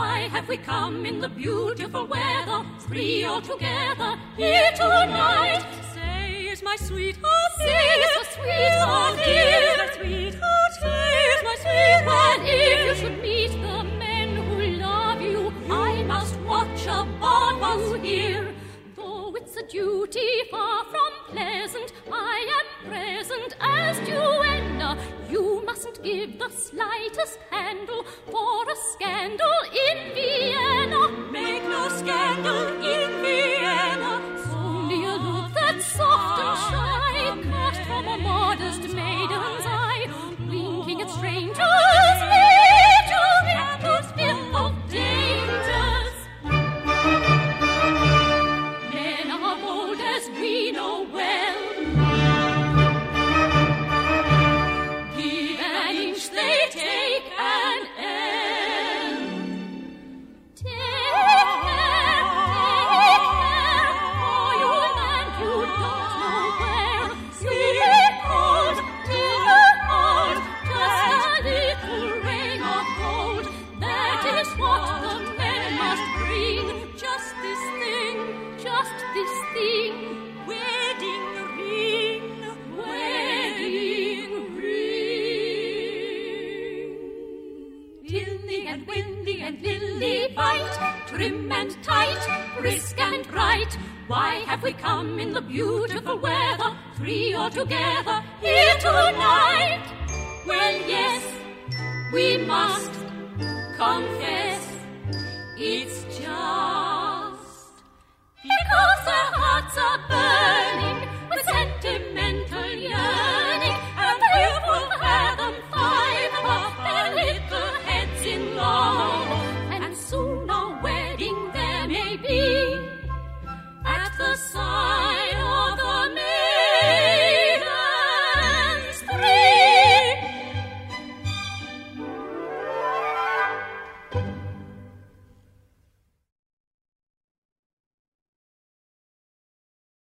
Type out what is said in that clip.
have we come in the beautiful weather, three all together, here tonight? Say, is my sweetheart Say, is my sweetheart here? My sweetheart Say, is my sweetheart if you should meet the men who love you, I must watch above you here. Though it's a duty far from pleasant, I am present as duenna. You mustn't give the slightest handle for a scandal Tilly and windy and lily white, trim and tight, brisk and bright. Why have we come in the beautiful weather, three all together, here tonight? Well, yes, we must confess it's just